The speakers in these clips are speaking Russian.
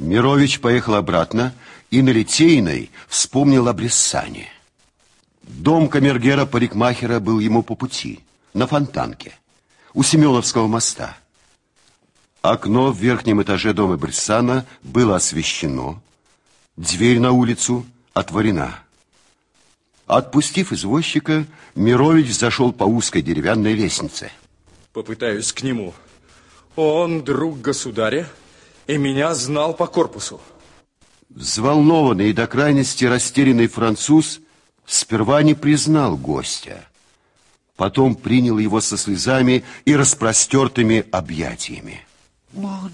Мирович поехал обратно и на Литейной вспомнил о Брессане. Дом камергера-парикмахера был ему по пути, на Фонтанке, у Семеновского моста. Окно в верхнем этаже дома Брессана было освещено, дверь на улицу отворена. Отпустив извозчика, Мирович зашел по узкой деревянной лестнице. Попытаюсь к нему. Он друг государя и меня знал по корпусу. Взволнованный и до крайности растерянный француз сперва не признал гостя. Потом принял его со слезами и распростертыми объятиями. Мой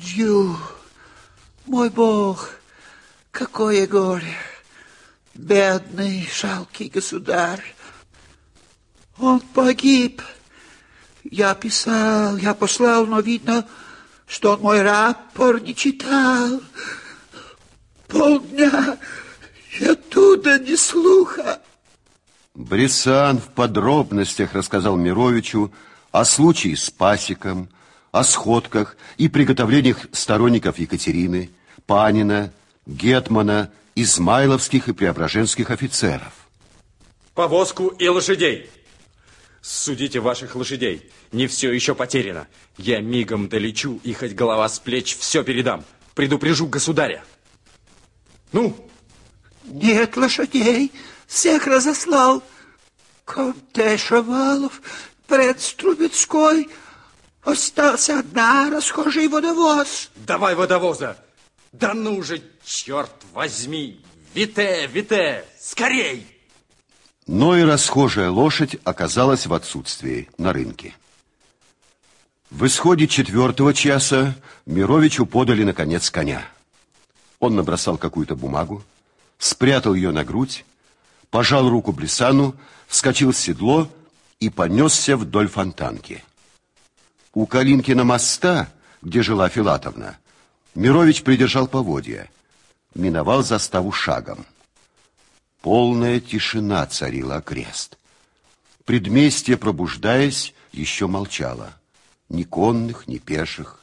мой бог, какое горе! Бедный, жалкий государь. Он погиб. Я писал, я послал, но видно, что он мой рапор не читал. Полдня и оттуда ни слуха. Брисан в подробностях рассказал Мировичу о случае с пасеком, о сходках и приготовлениях сторонников Екатерины, Панина, Гетмана, измайловских и преображенских офицеров. Повозку и лошадей. Судите ваших лошадей. Не все еще потеряно. Я мигом долечу, и хоть голова с плеч все передам. Предупрежу государя. Ну? Нет лошадей. Всех разослал. Конте Шавалов, пред Струбецкой. Остался одна расхожий водовоз. Давай водовоза. Да ну же, черт возьми. Вите, вите, скорей! Но и расхожая лошадь оказалась в отсутствии на рынке. В исходе четвертого часа Мировичу подали, наконец, коня. Он набросал какую-то бумагу, спрятал ее на грудь, пожал руку Блисану, вскочил в седло и понесся вдоль фонтанки. У Калинкина моста, где жила Филатовна, Мирович придержал поводья, миновал заставу шагом. Полная тишина царила окрест. Предместье, пробуждаясь, еще молчало. Ни конных, ни пеших.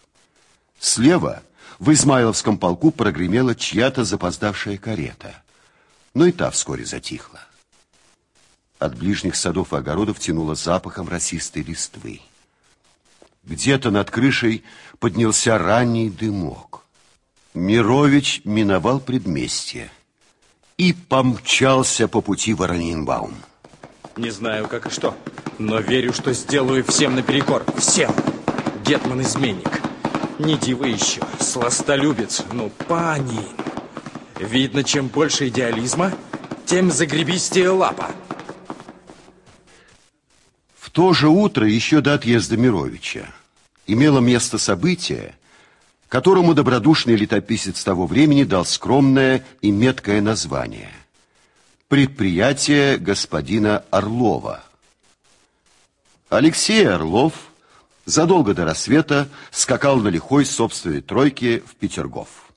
Слева в Измайловском полку прогремела чья-то запоздавшая карета. Но и та вскоре затихла. От ближних садов и огородов тянуло запахом росистой листвы. Где-то над крышей поднялся ранний дымок. Мирович миновал предместье и помчался по пути Воронинбаум. Не знаю, как и что, но верю, что сделаю всем наперекор. Всем! Гетман изменник. Не дива еще, сластолюбец, но пани. Видно, чем больше идеализма, тем загребистее лапа. В то же утро, еще до отъезда Мировича, имело место событие, которому добродушный летописец того времени дал скромное и меткое название «Предприятие господина Орлова». Алексей Орлов задолго до рассвета скакал на лихой собственной тройке в Петергоф.